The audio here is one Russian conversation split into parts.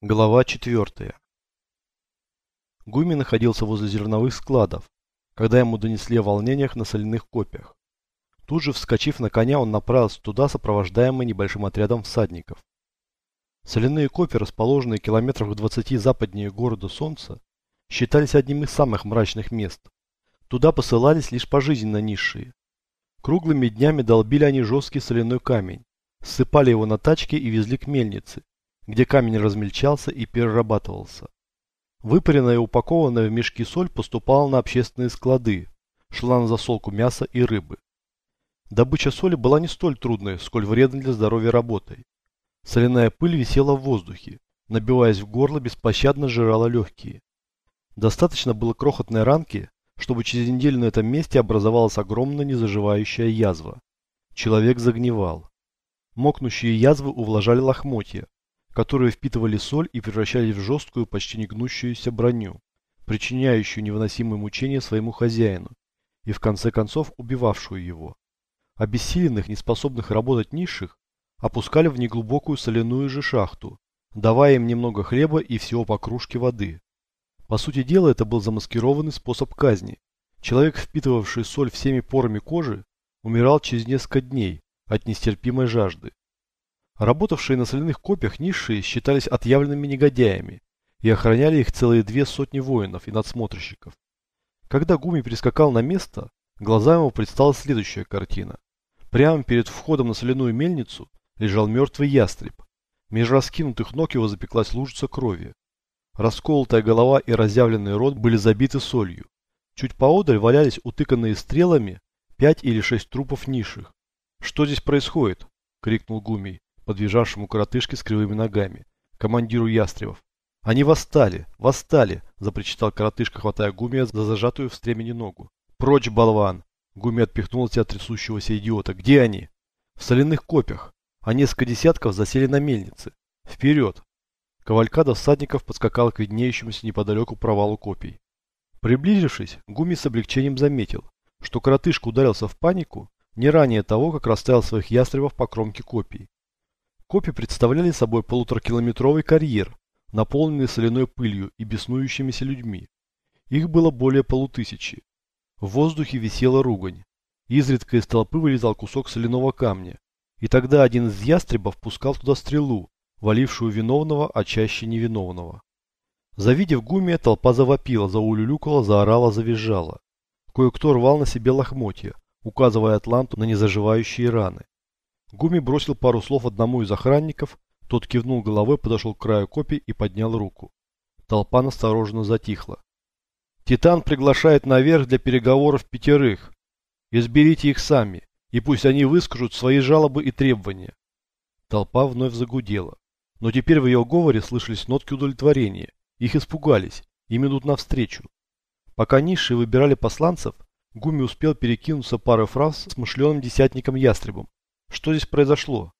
Глава 4. Гуми находился возле зерновых складов, когда ему донесли о волнениях на соляных копьях. Тут же, вскочив на коня, он направился туда, сопровождаемый небольшим отрядом всадников. Соляные копья, расположенные километрах в 20 западнее города Солнца, считались одним из самых мрачных мест. Туда посылались лишь пожизненно низшие. Круглыми днями долбили они жесткий соляной камень, ссыпали его на тачки и везли к мельнице, где камень размельчался и перерабатывался. Выпаренная и упакованная в мешки соль поступала на общественные склады, шла на засолку мяса и рыбы. Добыча соли была не столь трудной, сколь вредной для здоровья работой. Соляная пыль висела в воздухе, набиваясь в горло, беспощадно жрала легкие. Достаточно было крохотной ранки, чтобы через неделю на этом месте образовалась огромная незаживающая язва. Человек загнивал. Мокнущие язвы увлажали лохмотья, которые впитывали соль и превращались в жесткую, почти не гнущуюся броню, причиняющую невыносимые мучения своему хозяину и в конце концов убивавшую его. Обессиленных, неспособных работать низших, опускали в неглубокую соляную же шахту, давая им немного хлеба и всего по кружке воды. По сути дела, это был замаскированный способ казни. Человек, впитывавший соль всеми порами кожи, умирал через несколько дней от нестерпимой жажды. Работавшие на соляных копьях низшие считались отъявленными негодяями и охраняли их целые две сотни воинов и надсмотрщиков. Когда Гуми прискакал на место, глазам его предстала следующая картина. Прямо перед входом на соляную мельницу лежал мертвый ястреб. Меж раскинутых ног его запеклась лужица крови. Расколотая голова и разъявленный рот были забиты солью. Чуть поодаль валялись утыканные стрелами пять или шесть трупов низших. «Что здесь происходит?» — крикнул Гумий подъезжавшему коротышке с кривыми ногами, командиру ястребов. «Они восстали! Восстали!» – запричитал коротышка, хватая Гумия за зажатую в стремени ногу. «Прочь, болван!» – Гуми отпихнул от себя трясущегося идиота. «Где они?» «В соляных копьях, а несколько десятков засели на мельнице. Вперед!» Кавалькада всадников подскакала к виднеющемуся неподалеку провалу копий. Приблизившись, Гуми с облегчением заметил, что коротышка ударился в панику не ранее того, как расставил своих ястребов по кромке копий. Копи представляли собой полуторакилометровый карьер, наполненный соляной пылью и беснующимися людьми. Их было более полутысячи. В воздухе висела ругань. Изредка из толпы вылезал кусок соляного камня. И тогда один из ястребов пускал туда стрелу, валившую виновного, а чаще невиновного. Завидев гумия, толпа завопила, заулюлюкала, заорала, завизжала. Кое-кто рвал на себе лохмотья, указывая Атланту на незаживающие раны. Гуми бросил пару слов одному из охранников, тот кивнул головой, подошел к краю копий и поднял руку. Толпа настороженно затихла. «Титан приглашает наверх для переговоров пятерых. Изберите их сами, и пусть они выскажут свои жалобы и требования». Толпа вновь загудела. Но теперь в ее говоре слышались нотки удовлетворения. Их испугались, им идут навстречу. Пока низшие выбирали посланцев, Гуми успел перекинуться парой фраз с мышленым десятником Ястребом, что здесь произошло?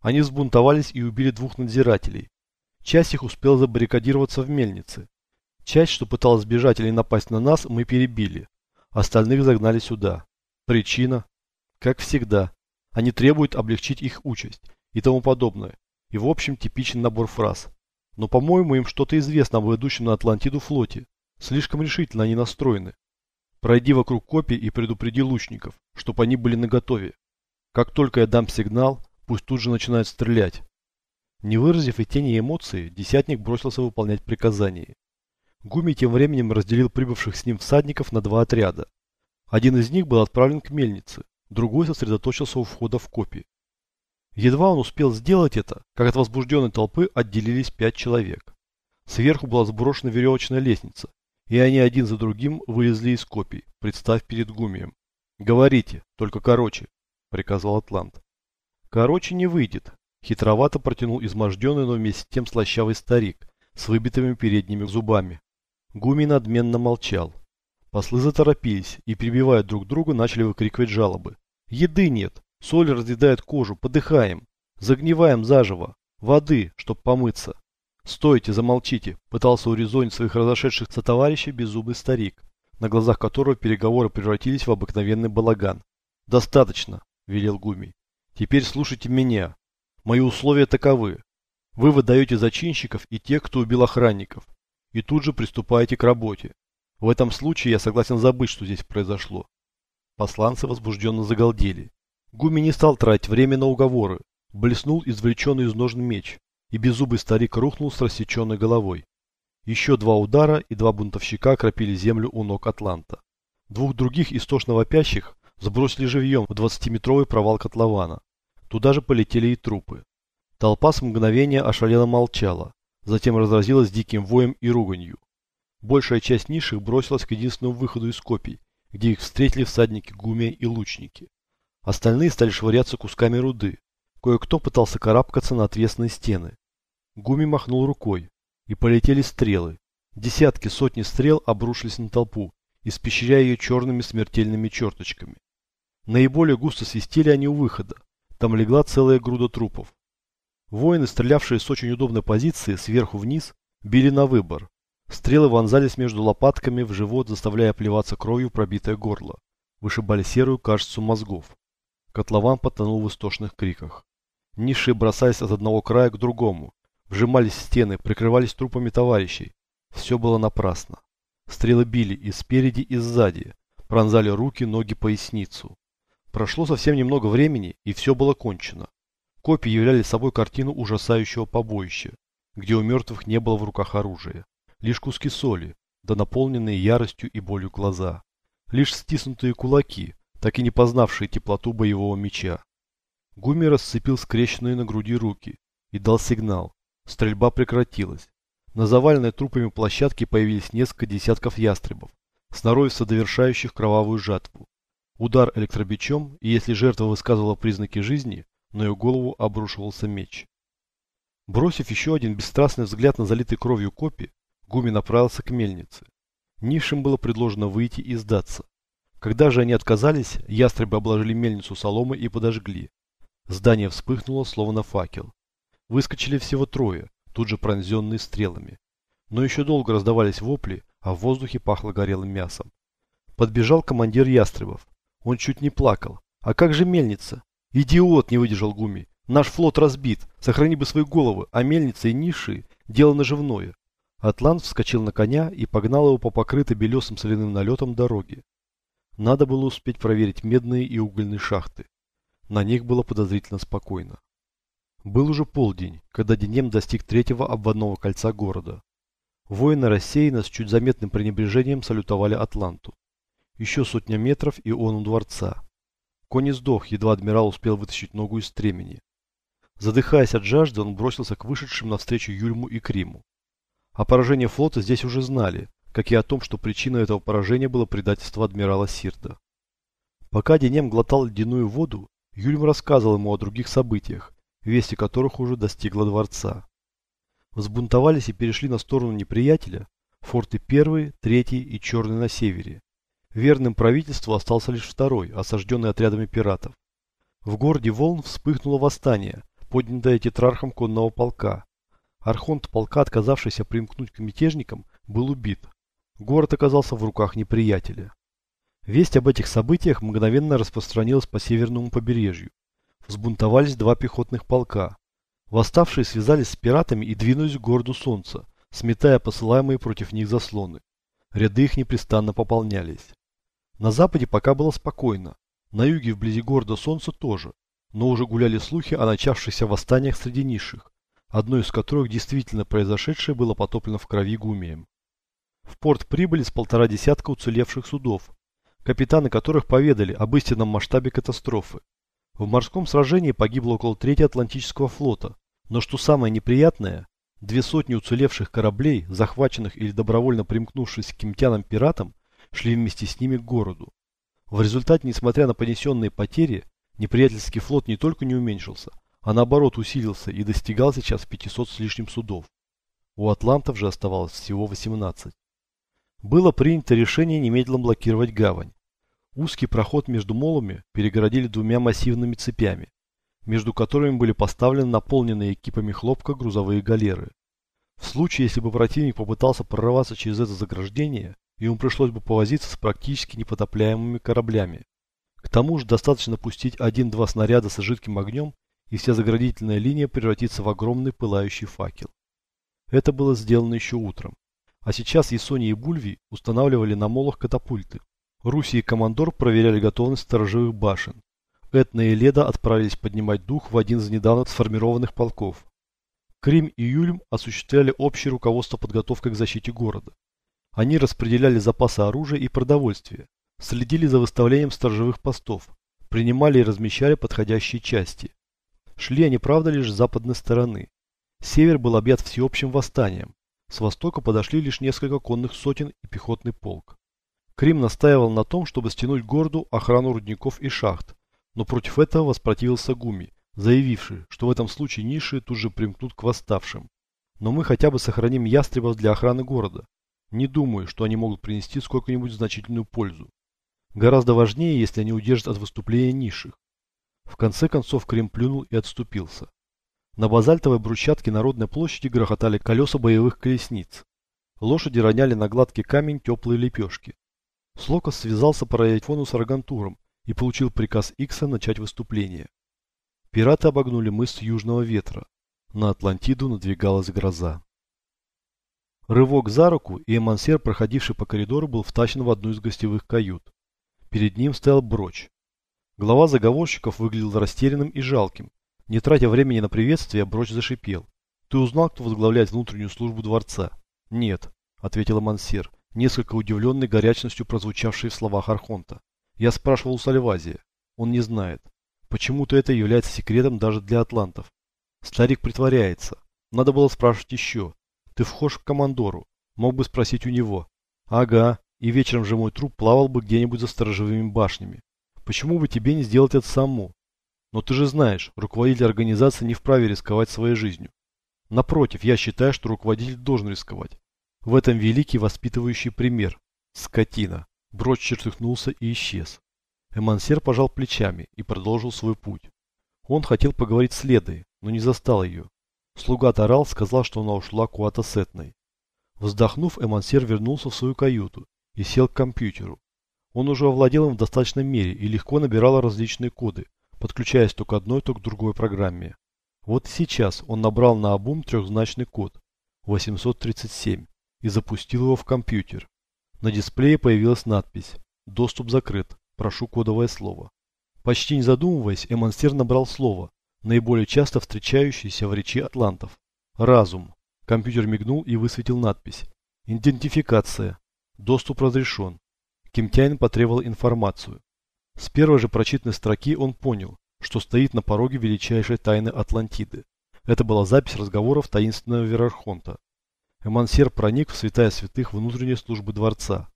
Они взбунтовались и убили двух надзирателей. Часть их успела забаррикадироваться в мельнице. Часть, что пыталась сбежать или напасть на нас, мы перебили. Остальных загнали сюда. Причина? Как всегда. Они требуют облегчить их участь и тому подобное. И в общем типичный набор фраз. Но по-моему им что-то известно об идущем на Атлантиду флоте. Слишком решительно они настроены. Пройди вокруг копий и предупреди лучников, чтобы они были наготове. Как только я дам сигнал, пусть тут же начинают стрелять. Не выразив и тени эмоций, десятник бросился выполнять приказание. Гуми тем временем разделил прибывших с ним всадников на два отряда. Один из них был отправлен к мельнице, другой сосредоточился у входа в копи. Едва он успел сделать это, как от возбужденной толпы отделились пять человек. Сверху была сброшена веревочная лестница, и они один за другим вылезли из копий, представ перед Гумием. «Говорите, только короче», – приказал Атлант. «Короче, не выйдет», – хитровато протянул изможденный, но вместе с тем слащавый старик с выбитыми передними зубами. Гуми надменно молчал. Послы заторопились и, перебивая друг друга, начали выкрикивать жалобы. «Еды нет! Соль разъедает кожу! Подыхаем! Загниваем заживо! Воды, чтоб помыться!» «Стойте, замолчите!» – пытался урезонить своих разошедших сотоварищей беззубый старик, на глазах которого переговоры превратились в обыкновенный балаган. «Достаточно!» – велел Гуми. «Теперь слушайте меня. Мои условия таковы. Вы выдаете зачинщиков и тех, кто убил охранников, и тут же приступаете к работе. В этом случае я согласен забыть, что здесь произошло. Посланцы возбужденно загалдели. Гуми не стал тратить время на уговоры. Блеснул извлеченный из ножен меч, и беззубый старик рухнул с рассеченной головой. Еще два удара, и два бунтовщика окропили землю у ног Атланта. Двух других истошно вопящих сбросили живьем в двадцатиметровый провал котлована. Туда же полетели и трупы. Толпа с мгновения ошалела молчала, затем разразилась диким воем и руганью. Большая часть низших бросилась к единственному выходу из копий, где их встретили всадники Гумия и лучники. Остальные стали швыряться кусками руды. Кое-кто пытался карабкаться на отвесные стены. Гуми махнул рукой, и полетели стрелы. Десятки, сотни стрел обрушились на толпу, испещряя ее черными смертельными черточками. Наиболее густо свистели они у выхода. Там легла целая груда трупов. Воины, стрелявшие с очень удобной позиции, сверху вниз, били на выбор. Стрелы вонзались между лопатками в живот, заставляя плеваться кровью пробитое горло. Вышибали серую кашицу мозгов. Котлован потонул в истошных криках. Низшие бросались от одного края к другому, вжимались стены, прикрывались трупами товарищей. Все было напрасно. Стрелы били и спереди, и сзади, пронзали руки, ноги, поясницу. Прошло совсем немного времени, и все было кончено. Копии являли собой картину ужасающего побоища, где у мертвых не было в руках оружия. Лишь куски соли, да наполненные яростью и болью глаза. Лишь стиснутые кулаки, так и не познавшие теплоту боевого меча. Гуми расцепил скрещенные на груди руки и дал сигнал. Стрельба прекратилась. На заваленной трупами площадке появились несколько десятков ястребов, сноровисто довершающих кровавую жатву. Удар электробичом, и если жертва высказывала признаки жизни, на ее голову обрушивался меч. Бросив еще один бесстрастный взгляд на залитый кровью копи, Гуми направился к мельнице. Низшим было предложено выйти и сдаться. Когда же они отказались, ястребы обложили мельницу соломой и подожгли. Здание вспыхнуло, словно факел. Выскочили всего трое, тут же пронзенные стрелами. Но еще долго раздавались вопли, а в воздухе пахло горелым мясом. Подбежал командир ястребов. Он чуть не плакал. «А как же мельница?» «Идиот!» – не выдержал Гуми. «Наш флот разбит. Сохрани бы свои головы, а мельница и ниши – дело наживное». Атлант вскочил на коня и погнал его по покрытой белесым соляным налетом дороге. Надо было успеть проверить медные и угольные шахты. На них было подозрительно спокойно. Был уже полдень, когда Денем достиг третьего обводного кольца города. Воины рассеянно с чуть заметным пренебрежением салютовали Атланту. Еще сотня метров, и он у дворца. Конь сдох, едва адмирал успел вытащить ногу из стремени. Задыхаясь от жажды, он бросился к вышедшим навстречу Юльму и Криму. О поражении флота здесь уже знали, как и о том, что причиной этого поражения было предательство адмирала Сирда. Пока Денем глотал ледяную воду, Юльм рассказывал ему о других событиях, вести которых уже достигла дворца. Взбунтовались и перешли на сторону неприятеля форты первый, третий и черный на севере. Верным правительству остался лишь второй, осажденный отрядами пиратов. В городе Волн вспыхнуло восстание, поднятое тетрархом конного полка. Архонт полка, отказавшийся примкнуть к мятежникам, был убит, Город оказался в руках неприятеля. Весть об этих событиях мгновенно распространилась по северному побережью. Взбунтовались два пехотных полка. Восставшие связались с пиратами и двинулись к городу Солнца, сметая посылаемые против них заслоны. Ряды их непрестанно пополнялись. На западе пока было спокойно, на юге вблизи города Солнца тоже, но уже гуляли слухи о начавшихся восстаниях среди низших, одно из которых действительно произошедшее было потоплено в крови гумием. В порт прибыли с полтора десятка уцелевших судов, капитаны которых поведали об истинном масштабе катастрофы. В морском сражении погибло около трети Атлантического флота, но что самое неприятное, две сотни уцелевших кораблей, захваченных или добровольно примкнувшись к кемтянам-пиратам, шли вместе с ними к городу. В результате, несмотря на понесенные потери, неприятельский флот не только не уменьшился, а наоборот усилился и достигал сейчас 500 с лишним судов. У атлантов же оставалось всего 18 было принято решение немедленно блокировать гавань. Узкий проход между молами перегородили двумя массивными цепями, между которыми были поставлены наполненные экипами хлопка грузовые галеры. В случае, если бы противник попытался прорваться через это заграждение, ему пришлось бы повозиться с практически непотопляемыми кораблями. К тому же достаточно пустить один-два снаряда с жидким огнем, и вся заградительная линия превратится в огромный пылающий факел. Это было сделано еще утром. А сейчас Ясони и Бульви устанавливали на молах катапульты. Руси и Командор проверяли готовность сторожевых башен. Этна и Леда отправились поднимать дух в один из недавно сформированных полков. Крим и Юльм осуществляли общее руководство подготовкой к защите города. Они распределяли запасы оружия и продовольствия, следили за выставлением сторожевых постов, принимали и размещали подходящие части. Шли они, правда, лишь с западной стороны. Север был объят всеобщим восстанием. С востока подошли лишь несколько конных сотен и пехотный полк. Крим настаивал на том, чтобы стянуть городу охрану рудников и шахт, но против этого воспротивился Гуми, заявивший, что в этом случае ниши тут же примкнут к восставшим. Но мы хотя бы сохраним ястребов для охраны города. Не думаю, что они могут принести сколько-нибудь значительную пользу. Гораздо важнее, если они удержат от выступления низших. В конце концов Крим плюнул и отступился. На базальтовой брусчатке Народной площади грохотали колеса боевых колесниц. Лошади роняли на гладкий камень теплые лепешки. Слокос связался по радиофону с Аргантуром и получил приказ Икса начать выступление. Пираты обогнули мыс Южного Ветра. На Атлантиду надвигалась гроза. Рывок за руку, и Эмансер, проходивший по коридору, был втащен в одну из гостевых кают. Перед ним стоял Броч. Глава заговорщиков выглядел растерянным и жалким. Не тратя времени на приветствие, Броч зашипел. «Ты узнал, кто возглавляет внутреннюю службу дворца?» «Нет», — ответил Мансер, несколько удивленный горячностью прозвучавшей в словах Архонта. «Я спрашивал у Сальвазия. Он не знает. Почему-то это является секретом даже для атлантов. Старик притворяется. Надо было спрашивать еще. Ты вхож к командору. Мог бы спросить у него. Ага, и вечером же мой труп плавал бы где-нибудь за сторожевыми башнями. Почему бы тебе не сделать это самому? Но ты же знаешь, руководитель организации не вправе рисковать своей жизнью. Напротив, я считаю, что руководитель должен рисковать. В этом великий воспитывающий пример. Скотина. Броч чертыхнулся и исчез. Эмансер пожал плечами и продолжил свой путь. Он хотел поговорить с Ледой, но не застал ее. Слуга Тарал сказал, что она ушла куда-то. Вздохнув, Эмансер вернулся в свою каюту и сел к компьютеру. Он уже овладел им в достаточной мере и легко набирал различные коды, подключаясь то к одной, то к другой программе. Вот и сейчас он набрал на обум трехзначный код 837 и запустил его в компьютер. На дисплее появилась надпись «Доступ закрыт. Прошу кодовое слово». Почти не задумываясь, Эмансер набрал слово, наиболее часто встречающийся в речи атлантов. Разум. Компьютер мигнул и высветил надпись. Идентификация. Доступ разрешен. Кимтяин потребовал информацию. С первой же прочитанной строки он понял, что стоит на пороге величайшей тайны Атлантиды. Это была запись разговоров таинственного Верархонта. Эмансер проник в святая святых внутренней службы дворца.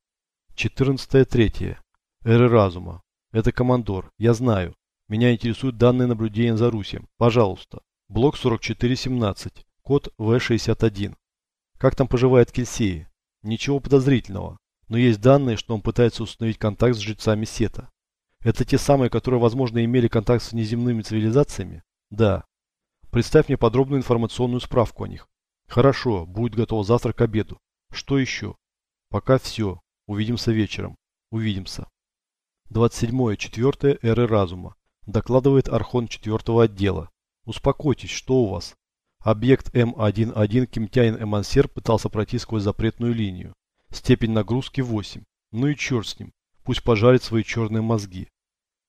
14.3. Эры разума. Это командор. Я знаю. Меня интересуют данные наблюдения за Русем. Пожалуйста. Блок 4417. Код В61. Как там поживает Кельсеи? Ничего подозрительного. Но есть данные, что он пытается установить контакт с жрецами Сета. Это те самые, которые, возможно, имели контакт с внеземными цивилизациями? Да. Представь мне подробную информационную справку о них. Хорошо, будет готово завтра к обеду. Что еще? Пока все. Увидимся вечером. Увидимся. 27.4. Эры разума. Докладывает Архон 4 отдела. Успокойтесь, что у вас? Объект М11 Кимтянин Эмансер пытался пройти сквозь запретную линию. Степень нагрузки 8. Ну и черт с ним. Пусть пожарит свои черные мозги.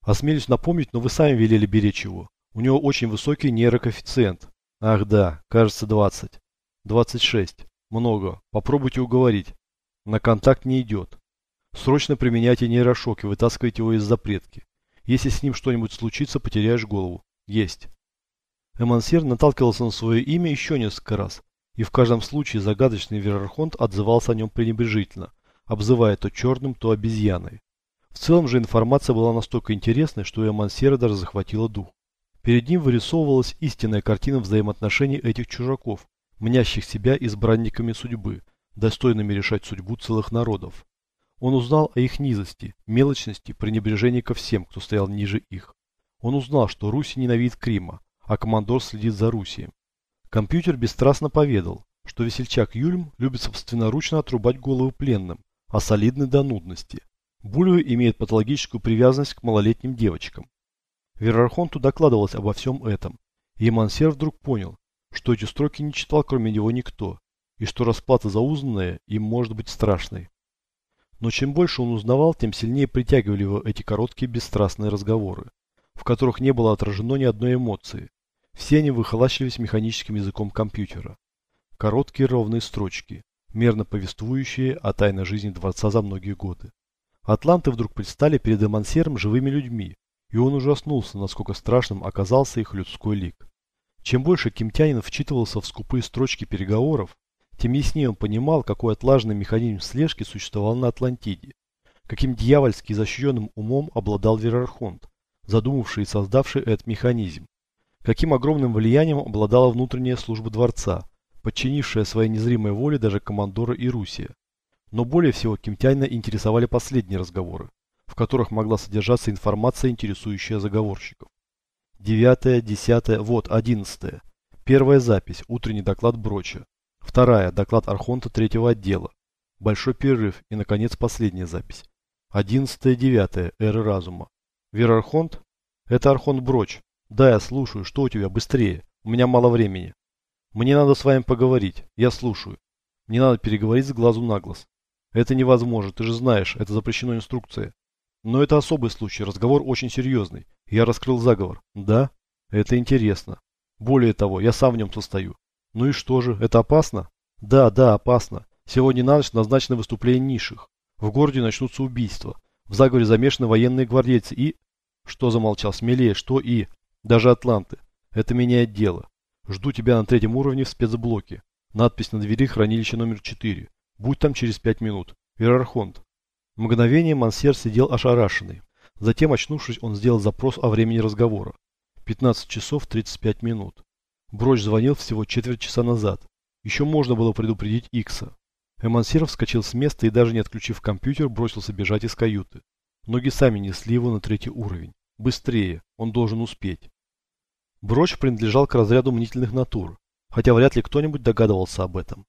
Осмелюсь напомнить, но вы сами велели беречь его. У него очень высокий нейрокоэффициент. Ах да, кажется 20. 26. Много. Попробуйте уговорить. На контакт не идет. Срочно применяйте нейрошок и вытаскивайте его из запретки. Если с ним что-нибудь случится, потеряешь голову. Есть. Эмансер наталкивался на свое имя еще несколько раз, и в каждом случае загадочный Верархонт отзывался о нем пренебрежительно, обзывая то черным, то обезьяной. В целом же информация была настолько интересной, что Эмансера даже захватила дух. Перед ним вырисовывалась истинная картина взаимоотношений этих чужаков, мнящих себя избранниками судьбы, достойными решать судьбу целых народов. Он узнал о их низости, мелочности, пренебрежении ко всем, кто стоял ниже их. Он узнал, что Руси ненавидит Крима, а командор следит за Русием. Компьютер бесстрастно поведал, что весельчак Юльм любит собственноручно отрубать головы пленным, а солидный до нудности. Бульвы имеет патологическую привязанность к малолетним девочкам. Верархонту докладывалось обо всем этом, И Эмансер вдруг понял, что эти строки не читал кроме него никто, и что расплата за узнанное им может быть страшной. Но чем больше он узнавал, тем сильнее притягивали его эти короткие бесстрастные разговоры, в которых не было отражено ни одной эмоции. Все они выхолащивались механическим языком компьютера. Короткие ровные строчки, мерно повествующие о тайной жизни дворца за многие годы. Атланты вдруг предстали перед Эмансером живыми людьми, и он ужаснулся, насколько страшным оказался их людской лик. Чем больше Кимтянин вчитывался в скупые строчки переговоров, тем яснее он понимал, какой отлаженный механизм слежки существовал на Атлантиде, каким дьявольски защищенным умом обладал Верархонт, задумавший и создавший этот механизм, каким огромным влиянием обладала внутренняя служба дворца, подчинившая своей незримой воле даже командора Ирусия. Но более всего Кимтянина интересовали последние разговоры, в которых могла содержаться информация, интересующая заговорщиков. Девятое, десятое, вот, одиннадцатое. Первая запись, утренний доклад Броча. Вторая. Доклад Архонта третьего отдела. Большой перерыв и, наконец, последняя запись. Одиннадцатое, девятое. Эры разума. Вера Архонт? Это Архонт Броч. Да, я слушаю. Что у тебя? Быстрее. У меня мало времени. Мне надо с вами поговорить. Я слушаю. Мне надо переговорить с глазу на глаз. Это невозможно. Ты же знаешь, это запрещено инструкция. Но это особый случай. Разговор очень серьезный. Я раскрыл заговор. Да? Это интересно. Более того, я сам в нем состою. Ну и что же, это опасно? Да, да, опасно. Сегодня на ночь назначено выступление низших. В городе начнутся убийства. В заговоре замешаны военные гвардейцы и... Что замолчал? Смелее, что и... Даже атланты. Это меняет дело. Жду тебя на третьем уровне в спецблоке. Надпись на двери хранилище номер 4. Будь там через пять минут. Верархонт. Мгновение Мансер сидел ошарашенный. Затем, очнувшись, он сделал запрос о времени разговора. 15 часов 35 минут. Броч звонил всего четверть часа назад. Еще можно было предупредить Икса. Эмансир вскочил с места и даже не отключив компьютер, бросился бежать из каюты. Ноги сами несли его на третий уровень. Быстрее, он должен успеть. Броч принадлежал к разряду мнительных натур, хотя вряд ли кто-нибудь догадывался об этом.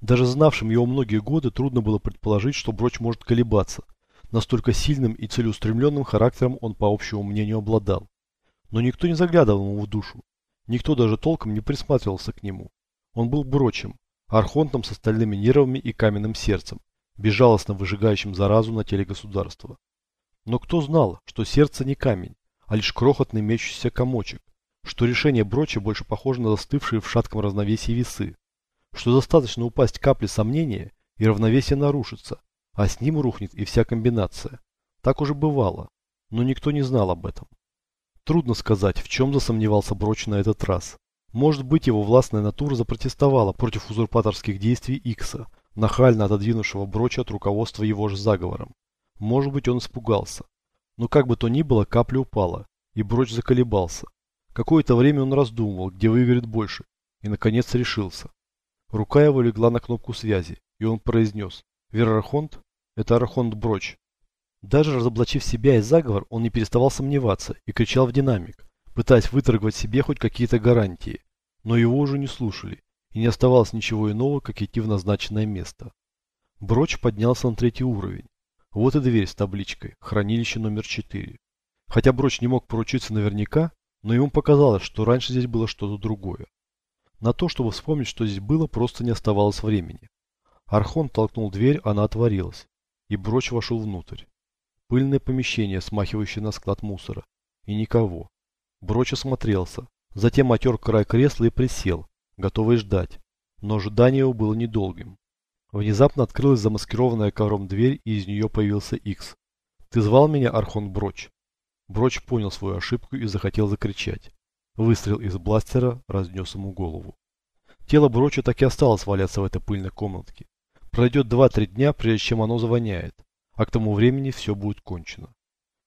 Даже знавшим его многие годы трудно было предположить, что Броч может колебаться. Настолько сильным и целеустремленным характером он по общему мнению обладал. Но никто не заглядывал ему в душу. Никто даже толком не присматривался к нему. Он был брочем, архонтом с остальными нервами и каменным сердцем, безжалостно выжигающим заразу на теле государства. Но кто знал, что сердце не камень, а лишь крохотный мечущийся комочек, что решение броча больше похоже на застывшие в шатком равновесии весы, что достаточно упасть капли сомнения, и равновесие нарушится, а с ним рухнет и вся комбинация. Так уже бывало, но никто не знал об этом. Трудно сказать, в чем засомневался Броч на этот раз. Может быть, его властная натура запротестовала против узурпаторских действий Икса, нахально отодвинувшего Броча от руководства его же заговором. Может быть, он испугался. Но как бы то ни было, капля упала, и Броч заколебался. Какое-то время он раздумывал, где выиграет больше, и, наконец, решился. Рука его легла на кнопку связи, и он произнес «Верархонт? Это Архонт Броч. Даже разоблачив себя и заговор, он не переставал сомневаться и кричал в динамик, пытаясь выторговать себе хоть какие-то гарантии. Но его уже не слушали, и не оставалось ничего иного, как идти в назначенное место. Броч поднялся на третий уровень. Вот и дверь с табличкой «Хранилище номер 4». Хотя Броч не мог поручиться наверняка, но ему показалось, что раньше здесь было что-то другое. На то, чтобы вспомнить, что здесь было, просто не оставалось времени. Архон толкнул дверь, она отворилась, и Броч вошел внутрь. Пыльное помещение, смахивающее на склад мусора. И никого. Броч осмотрелся. Затем отер край кресла и присел, готовый ждать. Но ожидание его было недолгим. Внезапно открылась замаскированная ковром дверь, и из нее появился Икс. «Ты звал меня, Архон Броч?» Броч понял свою ошибку и захотел закричать. Выстрел из бластера разнес ему голову. Тело Броча так и осталось валяться в этой пыльной комнатке. Пройдет два-три дня, прежде чем оно завоняет а к тому времени все будет кончено.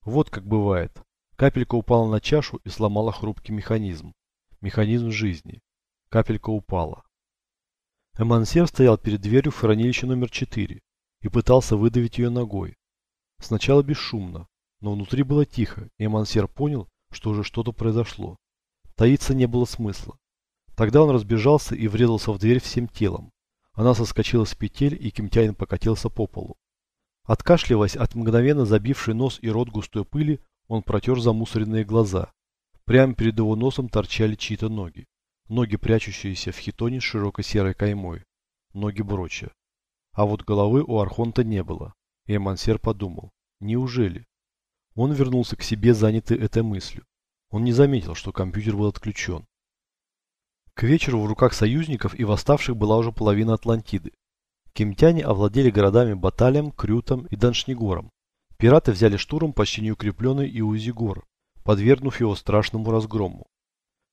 Вот как бывает. Капелька упала на чашу и сломала хрупкий механизм. Механизм жизни. Капелька упала. Эмансер стоял перед дверью в хранилище номер 4 и пытался выдавить ее ногой. Сначала бесшумно, но внутри было тихо, и Эмансер понял, что уже что-то произошло. Таиться не было смысла. Тогда он разбежался и врезался в дверь всем телом. Она соскочила с петель, и Кимтянин покатился по полу. Откашливаясь от мгновенно забившей нос и рот густой пыли, он протер замусоренные глаза. Прямо перед его носом торчали чьи-то ноги. Ноги, прячущиеся в хитоне с широкой серой каймой. Ноги Броча. А вот головы у Архонта не было. И Эмансер подумал. Неужели? Он вернулся к себе, занятый этой мыслью. Он не заметил, что компьютер был отключен. К вечеру в руках союзников и восставших была уже половина Атлантиды. Кемтяне овладели городами Баталием, Крютом и Даншнигором. Пираты взяли штурм почти неукрепленный Иузигор, подвергнув его страшному разгрому.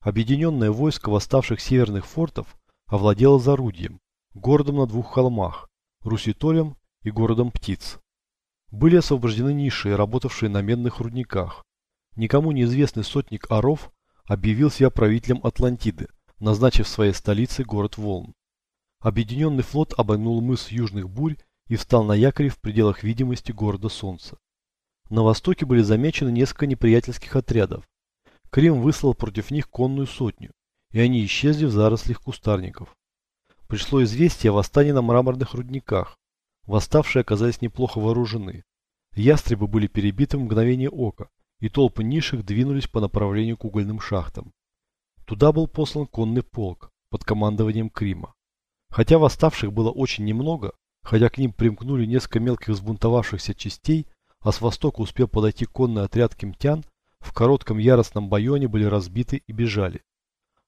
Объединенное войско восставших северных фортов овладело Зарудьем, городом на двух холмах, Руситолем и городом Птиц. Были освобождены ниши, работавшие на медных рудниках. Никому неизвестный сотник Аров объявил себя правителем Атлантиды, назначив своей столицей город Волн. Объединенный флот обогнул мыс Южных Бурь и встал на якоре в пределах видимости города Солнца. На востоке были замечены несколько неприятельских отрядов. Крим выслал против них конную сотню, и они исчезли в зарослях кустарников. Пришло известие о восстании на мраморных рудниках. Восставшие оказались неплохо вооружены. Ястребы были перебиты в мгновение ока, и толпы низших двинулись по направлению к угольным шахтам. Туда был послан конный полк под командованием Крима. Хотя восставших было очень немного, хотя к ним примкнули несколько мелких взбунтовавшихся частей, а с востока успел подойти конный отряд кемтян, в коротком яростном бою они были разбиты и бежали.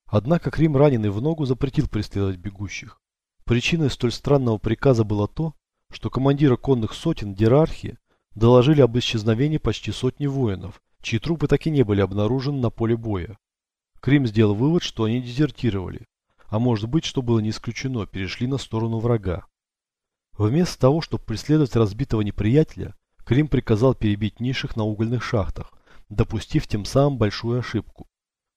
Однако Крим, раненый в ногу, запретил преследовать бегущих. Причиной столь странного приказа было то, что командиры конных сотен Дерархи доложили об исчезновении почти сотни воинов, чьи трупы так и не были обнаружены на поле боя. Крим сделал вывод, что они дезертировали, а может быть, что было не исключено, перешли на сторону врага. Вместо того, чтобы преследовать разбитого неприятеля, Крим приказал перебить низших на угольных шахтах, допустив тем самым большую ошибку.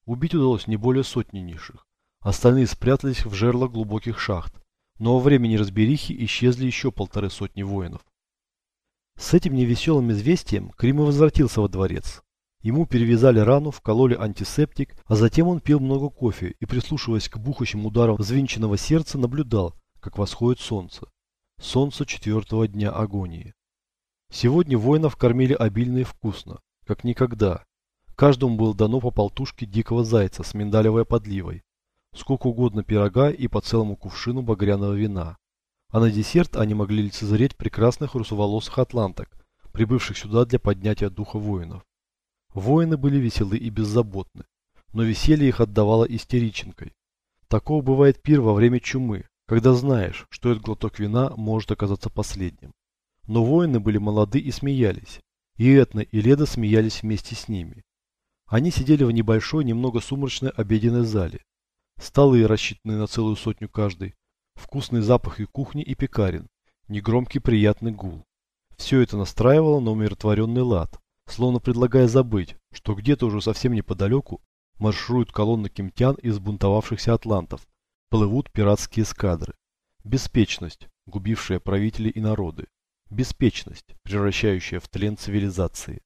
Убить удалось не более сотни низших. Остальные спрятались в жерло глубоких шахт, но во время неразберихи исчезли еще полторы сотни воинов. С этим невеселым известием Крим возвратился во дворец. Ему перевязали рану, вкололи антисептик, а затем он пил много кофе и, прислушиваясь к бухающим ударам взвинченного сердца, наблюдал, как восходит солнце. Солнце четвертого дня агонии. Сегодня воинов кормили обильно и вкусно, как никогда. Каждому было дано по полтушке дикого зайца с миндалевой подливой, сколько угодно пирога и по целому кувшину багряного вина. А на десерт они могли лицезреть прекрасных русоволосых атланток, прибывших сюда для поднятия духа воинов. Воины были веселы и беззаботны, но веселье их отдавало истериченкой. Такого бывает пир во время чумы, когда знаешь, что этот глоток вина может оказаться последним. Но воины были молоды и смеялись, и Этна и Леда смеялись вместе с ними. Они сидели в небольшой, немного сумрачной обеденной зале. Столы, рассчитанные на целую сотню каждый, вкусные запахи кухни и пекарен, негромкий приятный гул. Все это настраивало на умиротворенный лад, словно предлагая забыть, что где-то уже совсем неподалеку маршируют колонны кемтян из бунтовавшихся атлантов, плывут пиратские эскадры. Беспечность, губившая правители и народы. Беспечность, превращающая в тлен цивилизации.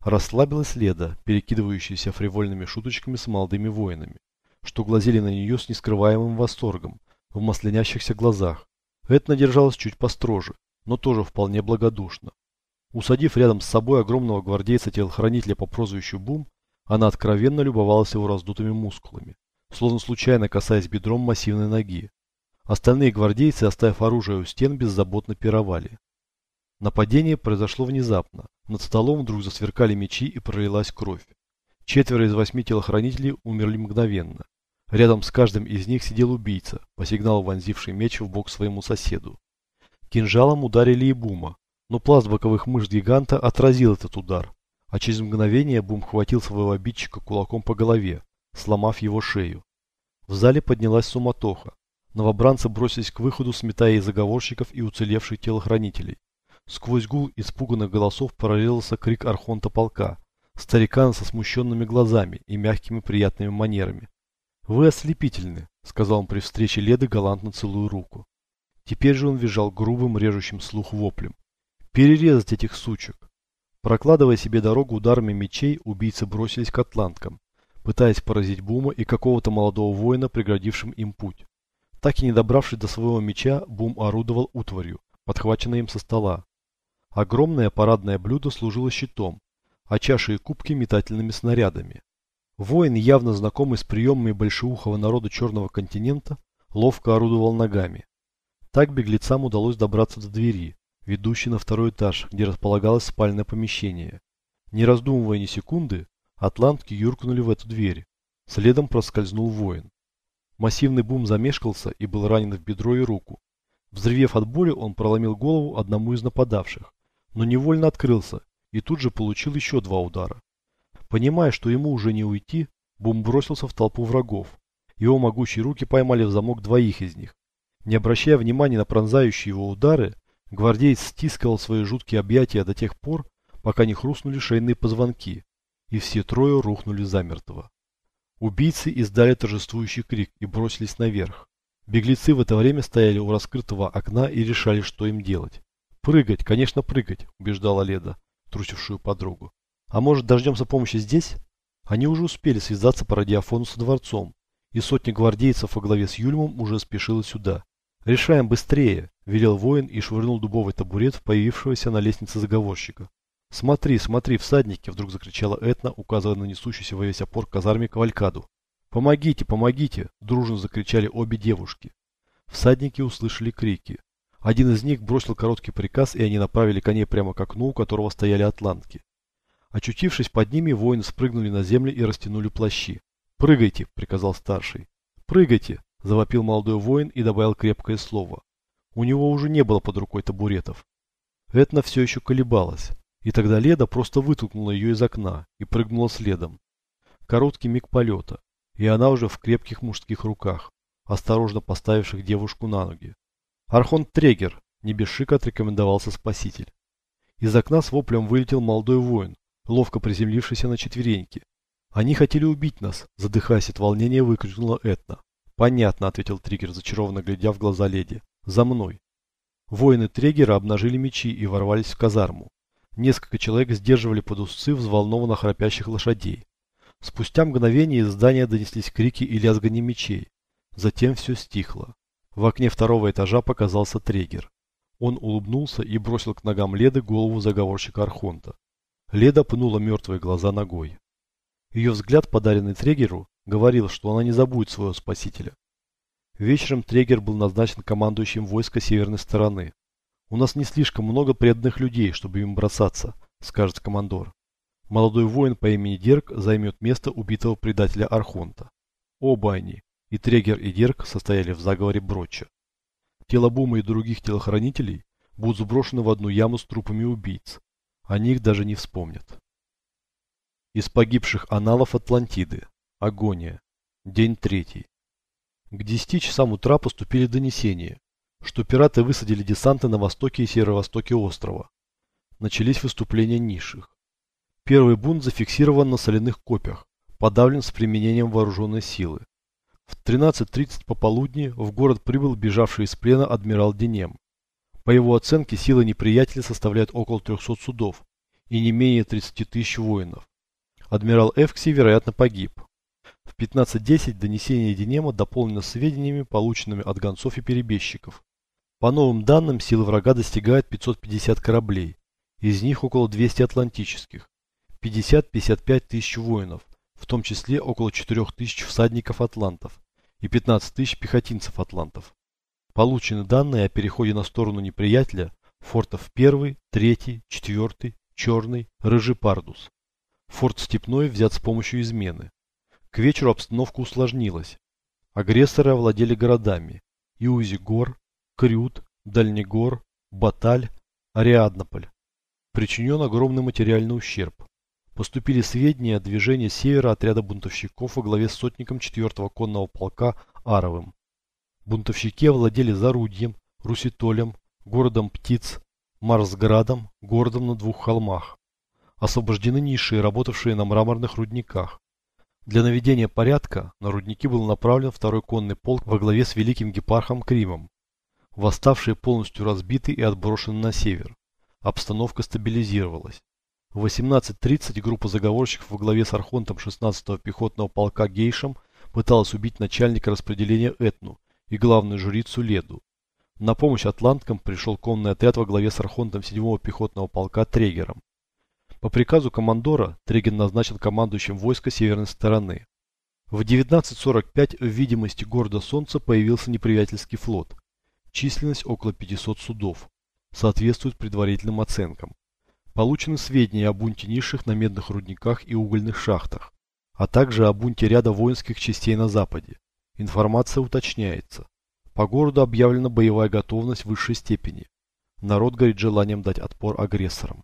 Расслабилась Леда, перекидывающаяся фривольными шуточками с молодыми воинами, что глазели на нее с нескрываемым восторгом, в маслянящихся глазах. Этна держалась чуть построже, но тоже вполне благодушно. Усадив рядом с собой огромного гвардейца-телохранителя по прозвищу Бум, она откровенно любовалась его раздутыми мускулами, словно случайно касаясь бедром массивной ноги. Остальные гвардейцы, оставив оружие у стен, беззаботно пировали. Нападение произошло внезапно. Над столом вдруг засверкали мечи и пролилась кровь. Четверо из восьми телохранителей умерли мгновенно. Рядом с каждым из них сидел убийца, по сигналу вонзивший меч в бок своему соседу. Кинжалом ударили и Бума, но пласт боковых мышц гиганта отразил этот удар, а через мгновение Бум хватил своего обидчика кулаком по голове, сломав его шею. В зале поднялась суматоха. Новобранцы бросились к выходу, сметая и заговорщиков, и уцелевших телохранителей. Сквозь гул испуганных голосов прорезался крик архонта полка, старикана со смущенными глазами и мягкими приятными манерами. «Вы ослепительны», — сказал он при встрече Леды, галантно целую руку. Теперь же он визжал грубым, режущим слух воплем. «Перерезать этих сучек!» Прокладывая себе дорогу ударами мечей, убийцы бросились к атланткам, пытаясь поразить Бума и какого-то молодого воина, преградившим им путь. Так и не добравшись до своего меча, Бум орудовал утварью, подхваченной им со стола. Огромное парадное блюдо служило щитом, а чаши и кубки метательными снарядами. Воин, явно знакомый с приемами большеухого народа Черного континента, ловко орудовал ногами. Так беглецам удалось добраться до двери, ведущей на второй этаж, где располагалось спальное помещение. Не раздумывая ни секунды, атлантки юркнули в эту дверь. Следом проскользнул воин. Массивный бум замешкался и был ранен в бедро и руку. Взревев от боли, он проломил голову одному из нападавших, но невольно открылся и тут же получил еще два удара. Понимая, что ему уже не уйти, Бум бросился в толпу врагов. Его могучие руки поймали в замок двоих из них. Не обращая внимания на пронзающие его удары, гвардеец стискивал свои жуткие объятия до тех пор, пока не хрустнули шейные позвонки, и все трое рухнули замертво. Убийцы издали торжествующий крик и бросились наверх. Беглецы в это время стояли у раскрытого окна и решали, что им делать. «Прыгать, конечно, прыгать», – убеждала Леда, трусившую подругу. «А может, дождемся помощи здесь?» Они уже успели связаться по радиофону со дворцом, и сотня гвардейцев во главе с Юльмом уже спешила сюда. «Решаем быстрее!» – велел воин и швырнул дубовый табурет в появившегося на лестнице заговорщика. «Смотри, смотри, всадники!» – вдруг закричала Этна, указывая на несущийся во весь опор казарме кавалькаду. «Помогите, помогите!» – дружно закричали обе девушки. Всадники услышали крики. Один из них бросил короткий приказ, и они направили коней прямо к окну, у которого стояли атлантки. Очутившись под ними, воины спрыгнули на землю и растянули плащи. «Прыгайте!» – приказал старший. «Прыгайте!» – завопил молодой воин и добавил крепкое слово. У него уже не было под рукой табуретов. Этна все еще колебалась, и тогда Леда просто вытолкнула ее из окна и прыгнула следом. Короткий миг полета и она уже в крепких мужских руках, осторожно поставивших девушку на ноги. Архонт Трегер, не без шика отрекомендовался спаситель. Из окна с воплем вылетел молодой воин, ловко приземлившийся на четвереньки. «Они хотели убить нас», – задыхаясь от волнения, выкрикнула Этна. «Понятно», – ответил Триггер, зачарованно глядя в глаза леди. «За мной». Воины Трегера обнажили мечи и ворвались в казарму. Несколько человек сдерживали под узцы взволнованно храпящих лошадей. Спустя мгновение из здания донеслись крики и лязганье мечей. Затем все стихло. В окне второго этажа показался Трегер. Он улыбнулся и бросил к ногам Леды голову заговорщика Архонта. Леда пнула мертвые глаза ногой. Ее взгляд, подаренный Трегеру, говорил, что она не забудет своего спасителя. Вечером Трегер был назначен командующим войска северной стороны. «У нас не слишком много преданных людей, чтобы им бросаться», — скажет командор. Молодой воин по имени Дерк займет место убитого предателя Архонта. Оба они, и Трегер, и Дерк, состояли в заговоре Броча. Тело Бума и других телохранителей будут сброшены в одну яму с трупами убийц. Они их даже не вспомнят. Из погибших аналов Атлантиды. Агония. День третий. К 10 часам утра поступили донесения, что пираты высадили десанты на востоке и северо-востоке острова. Начались выступления низших. Первый бунт зафиксирован на соляных копьях, подавлен с применением вооруженной силы. В 13.30 пополудни в город прибыл бежавший из плена адмирал Денем. По его оценке силы неприятеля составляют около 300 судов и не менее 30 тысяч воинов. Адмирал Эвкси, вероятно, погиб. В 15.10 донесение Денема дополнено сведениями, полученными от гонцов и перебежчиков. По новым данным, силы врага достигают 550 кораблей, из них около 200 атлантических, 50-55 тысяч воинов, в том числе около 4 тысяч всадников-атлантов и 15 тысяч пехотинцев-атлантов. Получены данные о переходе на сторону неприятеля фортов 1, 3, 4, Черный, Рыжий Пардус. Форт Степной взят с помощью измены. К вечеру обстановка усложнилась. Агрессоры овладели городами Иузи-Гор, Крют, Дальнегор, Баталь, Ариаднополь. Причинен огромный материальный ущерб поступили сведения о движении севера отряда бунтовщиков во главе с сотником 4-го конного полка Аровым. Бунтовщики овладели Зарудьем, Руситолем, городом Птиц, Марсградом, городом на двух холмах. Освобождены ниши, работавшие на мраморных рудниках. Для наведения порядка на рудники был направлен второй конный полк во главе с великим гепархом Кримом. Восставшие полностью разбиты и отброшены на север. Обстановка стабилизировалась. В 18.30 группа заговорщиков во главе с архонтом 16-го пехотного полка Гейшем пыталась убить начальника распределения Этну и главную жрицу Леду. На помощь атланткам пришел конный отряд во главе с архонтом 7-го пехотного полка Трегером. По приказу командора Трегин назначен командующим войска северной стороны. В 19.45 в видимости города Солнца появился неприятельский флот. Численность около 500 судов. Соответствует предварительным оценкам. Получены сведения о бунте низших на медных рудниках и угольных шахтах, а также о бунте ряда воинских частей на западе. Информация уточняется. По городу объявлена боевая готовность высшей степени. Народ горит желанием дать отпор агрессорам.